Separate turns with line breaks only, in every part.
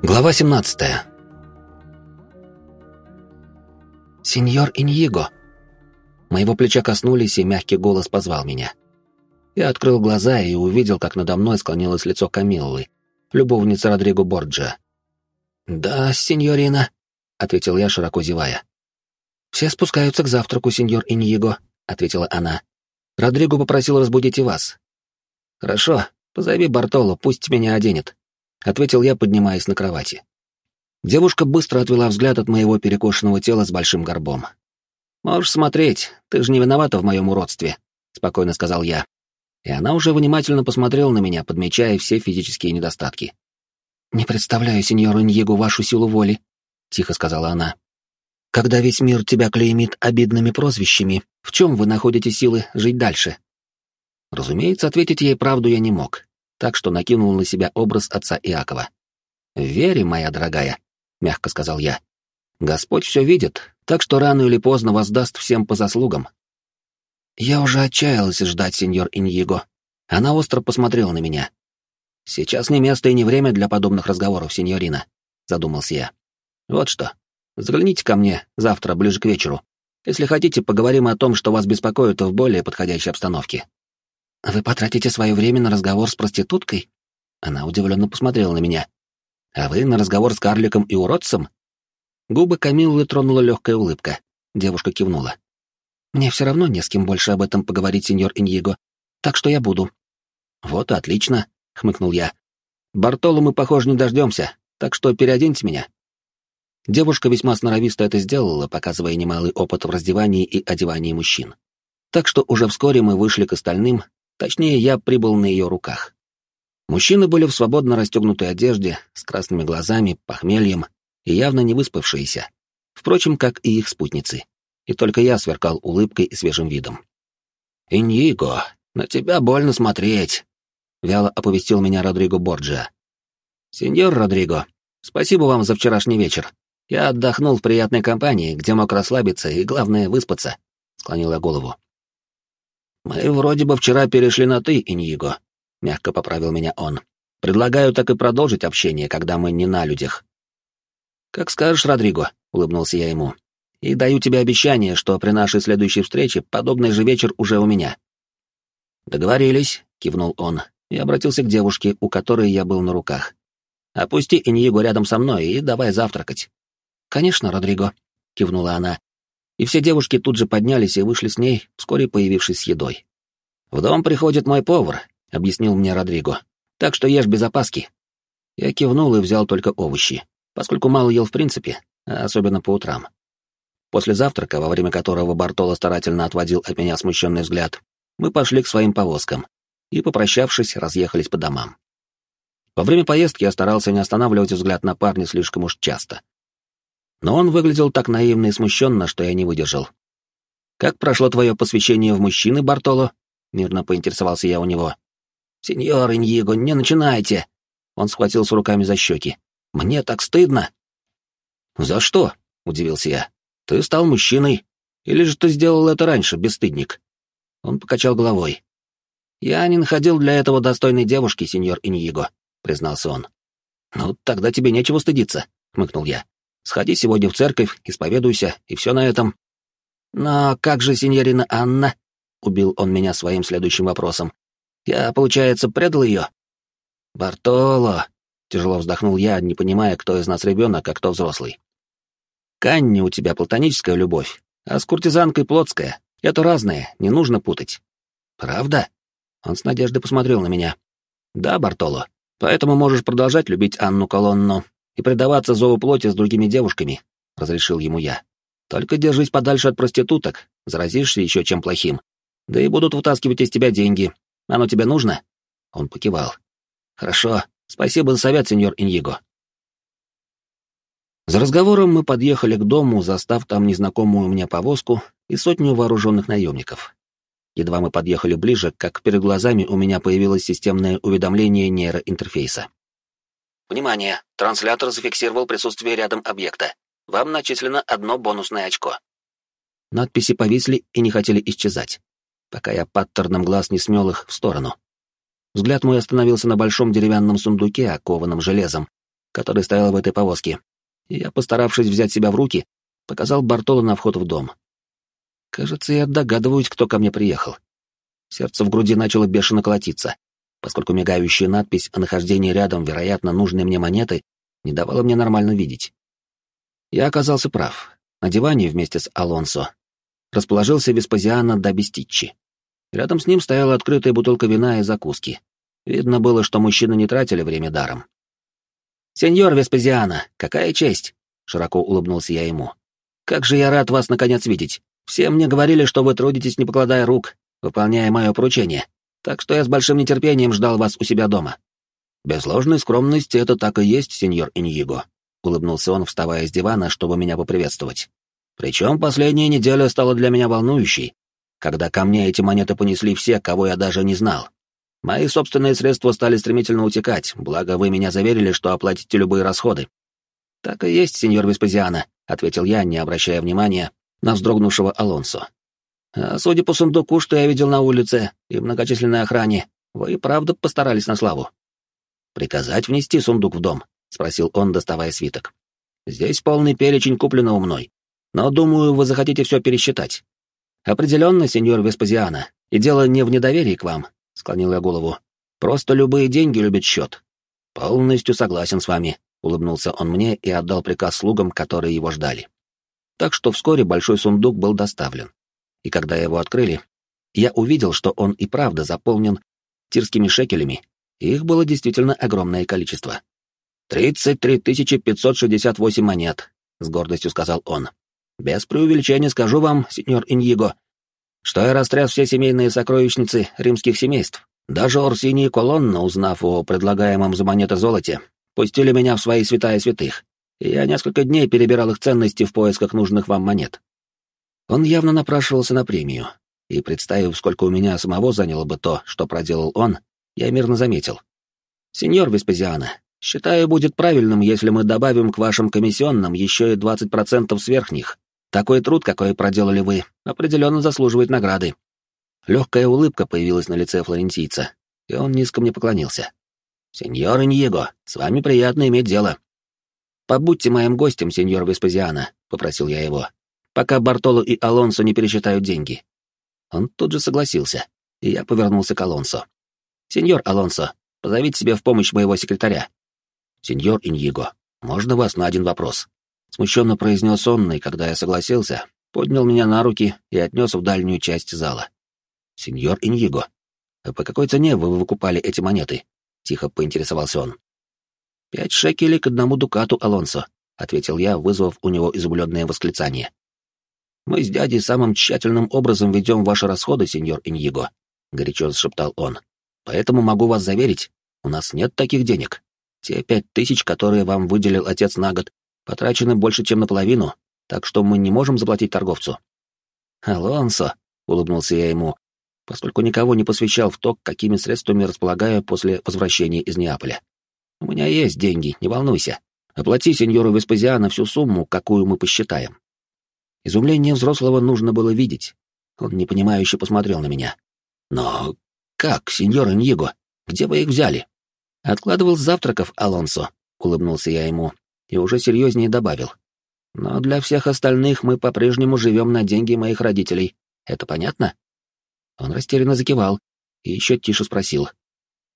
Глава 17.
«Сеньор Иньего!» Моего плеча коснулись, и мягкий голос позвал меня. Я открыл глаза и увидел, как надо мной склонилось лицо Камиллы, любовницы Родриго Борджа. «Да, сеньорина», — ответил я, широко зевая. «Все спускаются к завтраку, сеньор Иньего», — ответила она. «Родриго попросил разбудить и вас». «Хорошо, позови Бартоло, пусть меня оденет», — ответил я, поднимаясь на кровати. Девушка быстро отвела взгляд от моего перекошенного тела с большим горбом. «Можешь смотреть, ты же не виновата в моем уродстве», — спокойно сказал я. И она уже внимательно посмотрела на меня, подмечая все физические недостатки. «Не представляю, сеньору Ньегу, вашу силу воли», — тихо сказала она. «Когда весь мир тебя клеймит обидными прозвищами, в чем вы находите силы жить дальше?» Разумеется, ответить ей правду я не мог, так что накинул на себя образ отца Иакова. «В вере, моя дорогая», — мягко сказал я. «Господь все видит, так что рано или поздно воздаст всем по заслугам». Я уже отчаялась ждать сеньор Иньего. Она остро посмотрела на меня. «Сейчас не место и не время для подобных разговоров, сеньорина», — задумался я. «Вот что. Загляните ко мне завтра, ближе к вечеру. Если хотите, поговорим о том, что вас беспокоит в более подходящей обстановке». «Вы потратите свое время на разговор с проституткой?» Она удивленно посмотрела на меня. «А вы на разговор с карликом и уродцем?» Губы Камиллы тронула легкая улыбка. Девушка кивнула. «Мне все равно не с кем больше об этом поговорить, сеньор Иньего, так что я буду». «Вот отлично», — хмыкнул я. «Бартолу мы, похоже, не дождемся, так что переоденьте меня». Девушка весьма сноровисто это сделала, показывая немалый опыт в раздевании и одевании мужчин. Так что уже вскоре мы вышли к остальным, точнее, я прибыл на ее руках. Мужчины были в свободно расстегнутой одежде, с красными глазами, похмельем и явно не выспавшиеся, впрочем, как и их спутницы. И только я сверкал улыбкой и свежим видом. «Иньиго, на тебя больно смотреть», — вяло оповестил меня Родриго Борджиа. «Сеньор Родриго, спасибо вам за вчерашний вечер. Я отдохнул в приятной компании, где мог расслабиться и, главное, выспаться», — склонил я голову. «Мы вроде бы вчера перешли на «ты», Иньиго», — мягко поправил меня он. «Предлагаю так и продолжить общение, когда мы не на людях. «Как скажешь, Родриго», — улыбнулся я ему. «И даю тебе обещание, что при нашей следующей встрече подобный же вечер уже у меня». «Договорились», — кивнул он и обратился к девушке, у которой я был на руках. «Опусти Иньего рядом со мной и давай завтракать». «Конечно, Родриго», — кивнула она. И все девушки тут же поднялись и вышли с ней, вскоре появившись с едой. «В дом приходит мой повар», — объяснил мне Родриго. «Так что ешь без опаски». Я кивнул и взял только овощи поскольку мало ел в принципе, а особенно по утрам. После завтрака, во время которого Бартоло старательно отводил от меня смущенный взгляд, мы пошли к своим повозкам и, попрощавшись, разъехались по домам. Во время поездки я старался не останавливать взгляд на парня слишком уж часто. Но он выглядел так наивно и смущенно, что я не выдержал. «Как прошло твое посвящение в мужчины, Бартоло?» — мирно поинтересовался я у него. «Сеньор Иньего, не начинайте!» Он схватился руками за щеки. Мне так стыдно. За что? удивился я. Ты стал мужчиной. Или же ты сделал это раньше, бесстыдник? Он покачал головой. Я не находил для этого достойной девушки, сеньор Иньего, признался он. Ну, тогда тебе нечего стыдиться, хмыкнул я. Сходи сегодня в церковь, исповедуйся, и все на этом. Но как же сеньорина Анна? Убил он меня своим следующим вопросом. Я, получается, предал ее? Бартоло, Тяжело вздохнул я, не понимая, кто из нас ребенок, а кто взрослый. Канни у тебя платоническая любовь, а с куртизанкой плотская. Это разное, не нужно путать. Правда? Он с надеждой посмотрел на меня. Да, Бартоло. Поэтому можешь продолжать любить Анну Колонну и предаваться зову плоти с другими девушками, разрешил ему я. Только держись подальше от проституток, заразишься еще чем плохим. Да и будут вытаскивать из тебя деньги. Оно тебе нужно? Он покивал. Хорошо, Спасибо за совет, сеньор Иньего. За разговором мы подъехали к дому, застав там незнакомую мне повозку и сотню вооруженных наемников. Едва мы подъехали ближе, как перед глазами у меня появилось системное уведомление нейроинтерфейса. Внимание! Транслятор зафиксировал присутствие рядом объекта. Вам начислено одно бонусное очко. Надписи повисли и не хотели исчезать, пока я паттерном глаз не смел их в сторону. Взгляд мой остановился на большом деревянном сундуке, окованном железом, который стоял в этой повозке, и я, постаравшись взять себя в руки, показал Бартолу на вход в дом. Кажется, я догадываюсь, кто ко мне приехал. Сердце в груди начало бешено колотиться, поскольку мигающая надпись о нахождении рядом, вероятно, нужной мне монеты не давала мне нормально видеть. Я оказался прав. На диване вместе с Алонсо расположился Веспазиано да Бестиччи. Рядом с ним стояла открытая бутылка вина и закуски. Видно было, что мужчины не тратили время даром. «Сеньор Веспазиано, какая честь!» — широко улыбнулся я ему. «Как же я рад вас наконец видеть! Все мне говорили, что вы трудитесь, не покладая рук, выполняя мое поручение, так что я с большим нетерпением ждал вас у себя дома». «Без ложной скромности это так и есть, сеньор Иньего», — улыбнулся он, вставая с дивана, чтобы меня поприветствовать. «Причем последняя неделя стала для меня волнующей, когда ко мне эти монеты понесли все, кого я даже не знал. Мои собственные средства стали стремительно утекать, благо вы меня заверили, что оплатите любые расходы». «Так и есть, сеньор Веспазиано», — ответил я, не обращая внимания на вздрогнувшего Алонсо. А судя по сундуку, что я видел на улице, и многочисленной охране, вы и правда постарались на славу. «Приказать внести сундук в дом?» — спросил он, доставая свиток. «Здесь полный перечень купленного мной. Но, думаю, вы захотите все пересчитать». «Определенно, сеньор Веспазиано, и дело не в недоверии к вам», — склонил я голову. «Просто любые деньги любят счет». «Полностью согласен с вами», — улыбнулся он мне и отдал приказ слугам, которые его ждали. Так что вскоре большой сундук был доставлен и когда его открыли, я увидел, что он и правда заполнен тирскими шекелями, их было действительно огромное количество. «Тридцать три тысячи пятьсот шестьдесят восемь монет», — с гордостью сказал он. «Без преувеличения скажу вам, сеньор Иньего, что я растряс все семейные сокровищницы римских семейств. Даже Орсини и Колонна, узнав о предлагаемом за монеты золоте, пустили меня в свои святая святых, я несколько дней перебирал их ценности в поисках нужных вам монет. Он явно напрашивался на премию, и, представив, сколько у меня самого заняло бы то, что проделал он, я мирно заметил. «Сеньор Веспазиано, считаю, будет правильным, если мы добавим к вашим комиссионным еще и 20% сверх них. Такой труд, какой проделали вы, определенно заслуживает награды». Легкая улыбка появилась на лице флорентийца, и он низко мне поклонился. «Сеньор Иньего, с вами приятно иметь дело». «Побудьте моим гостем, сеньор Веспазиано», — попросил я его пока Бартоло и Алонсо не пересчитают деньги. Он тут же согласился, и я повернулся к Алонсо. «Сеньор Алонсо, позовите себе в помощь моего секретаря». «Сеньор Иньего, можно вас на один вопрос?» Смущенно произнес он, и когда я согласился, поднял меня на руки и отнес в дальнюю часть зала. «Сеньор Иньего, а по какой цене вы выкупали эти монеты?» — тихо поинтересовался он. «Пять шекелей к одному дукату, Алонсо», — ответил я, вызвав у него изумленное восклицание. Мы с дядей самым тщательным образом ведем ваши расходы, сеньор Иньего», — горячо зашептал он. «Поэтому могу вас заверить, у нас нет таких денег. Те пять тысяч, которые вам выделил отец на год, потрачены больше, чем наполовину, так что мы не можем заплатить торговцу». «Алонсо», — улыбнулся я ему, поскольку никого не посвящал в то, какими средствами располагаю после возвращения из Неаполя. «У меня есть деньги, не волнуйся. Оплати сеньору Веспазиано всю сумму, какую мы посчитаем. Изумление взрослого нужно было видеть. Он непонимающе посмотрел на меня. «Но как, сеньор Иньего? Где вы их взяли?» «Откладывал завтраков, Алонсо», — улыбнулся я ему и уже серьезнее добавил. «Но для всех остальных мы по-прежнему живем на деньги моих родителей. Это понятно?» Он растерянно закивал и еще тише спросил.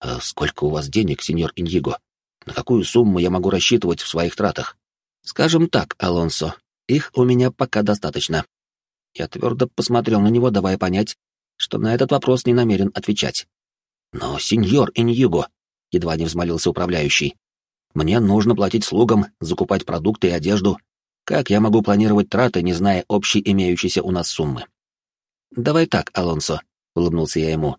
«А сколько у вас денег, сеньор Иньего? На какую сумму я могу рассчитывать в своих тратах?» «Скажем так, Алонсо, их у меня пока достаточно. Я твердо посмотрел на него, давая понять, что на этот вопрос не намерен отвечать. «Но, сеньор Иньюго», — едва не взмолился управляющий, — «мне нужно платить слугам, закупать продукты и одежду. Как я могу планировать траты, не зная общей имеющейся у нас суммы?» «Давай так, Алонсо», — улыбнулся я ему.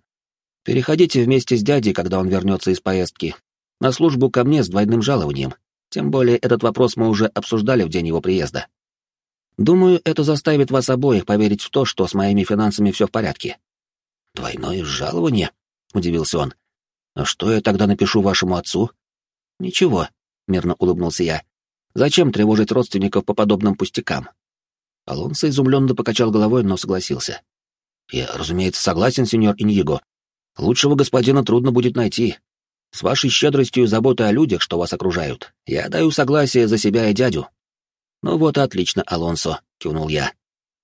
«Переходите вместе с дядей, когда он вернется из поездки, на службу ко мне с двойным жалованием. Тем более этот вопрос мы уже обсуждали в день его приезда. Думаю, это заставит вас обоих поверить в то, что с моими финансами все в порядке. Двойное жалование? Удивился он. А что я тогда напишу вашему отцу? Ничего, мирно улыбнулся я. Зачем тревожить родственников по подобным пустякам? Алонсо изумленно покачал головой, но согласился. Я, разумеется, согласен, сеньор Иньего. Лучшего господина трудно будет найти. С вашей щедростью и заботой о людях, что вас окружают, я даю согласие за себя и дядю». «Ну вот отлично, Алонсо», — кивнул я.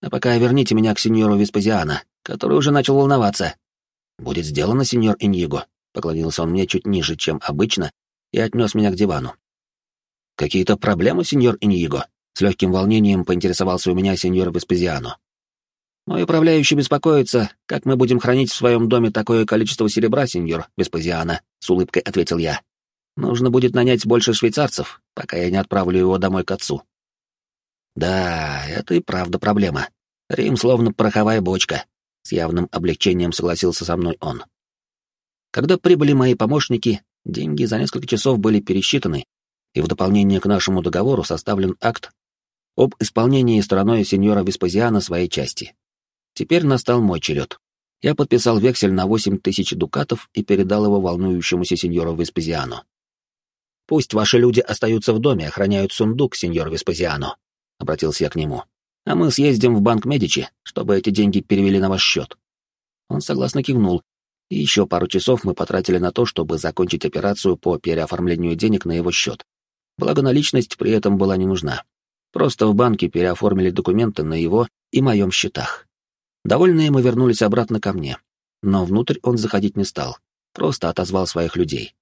«А пока верните меня к сеньору Веспазиана, который уже начал волноваться». «Будет сделано, сеньор Иньего», — поклонился он мне чуть ниже, чем обычно, и отнес меня к дивану. «Какие-то проблемы, сеньор Иньего?» С легким волнением поинтересовался у меня сеньор Веспазиано. «Мой управляющий беспокоится, как мы будем хранить в своем доме такое количество серебра, сеньор Веспазиано», — с улыбкой ответил я. «Нужно будет нанять больше швейцарцев, пока я не отправлю его домой к отцу». «Да, это и правда проблема. Рим словно пороховая бочка», — с явным облегчением согласился со мной он. Когда прибыли мои помощники, деньги за несколько часов были пересчитаны, и в дополнение к нашему договору составлен акт об исполнении стороной сеньора Веспазиана своей части. Теперь настал мой черед. Я подписал вексель на восемь тысяч дукатов и передал его волнующемуся сеньору Веспазиану. «Пусть ваши люди остаются в доме, охраняют сундук, сеньор Веспазиано», — обратился я к нему. «А мы съездим в банк Медичи, чтобы эти деньги перевели на ваш счет». Он согласно кивнул, и еще пару часов мы потратили на то, чтобы закончить операцию по переоформлению денег на его счет. Благо наличность при этом была не нужна. Просто в банке переоформили документы на его и моем счетах. Довольные мы вернулись обратно ко мне, но внутрь он заходить не стал, просто отозвал своих людей.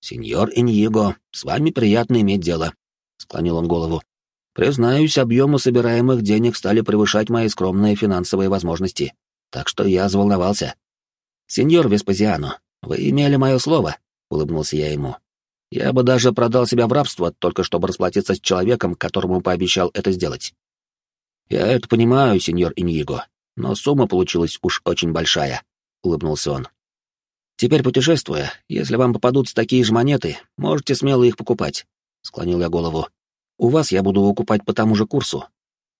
«Сеньор Иньего, с вами приятно иметь дело», — склонил он голову. «Признаюсь, объемы собираемых денег стали превышать мои скромные финансовые возможности, так что я заволновался». «Сеньор Веспазиано, вы имели мое слово», — улыбнулся я ему. «Я бы даже продал себя в рабство, только чтобы расплатиться с человеком, которому пообещал это сделать». «Я это понимаю, сеньор Иньего, но сумма получилась уж очень большая», — улыбнулся он. «Теперь путешествуя, если вам попадутся такие же монеты, можете смело их покупать», — склонил я голову. «У вас я буду выкупать по тому же курсу».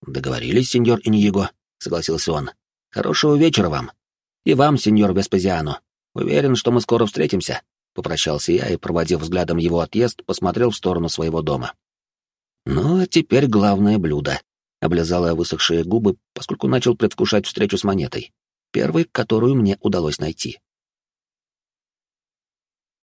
«Договорились, сеньор Иньего», — согласился он. «Хорошего вечера вам. И вам, сеньор Веспазиано. Уверен, что мы скоро встретимся», — попрощался я и, проводив взглядом его отъезд, посмотрел в сторону своего дома. «Ну, а теперь главное блюдо», облизала высохшие губы, поскольку начал предвкушать встречу с монетой, первой, которую мне удалось найти.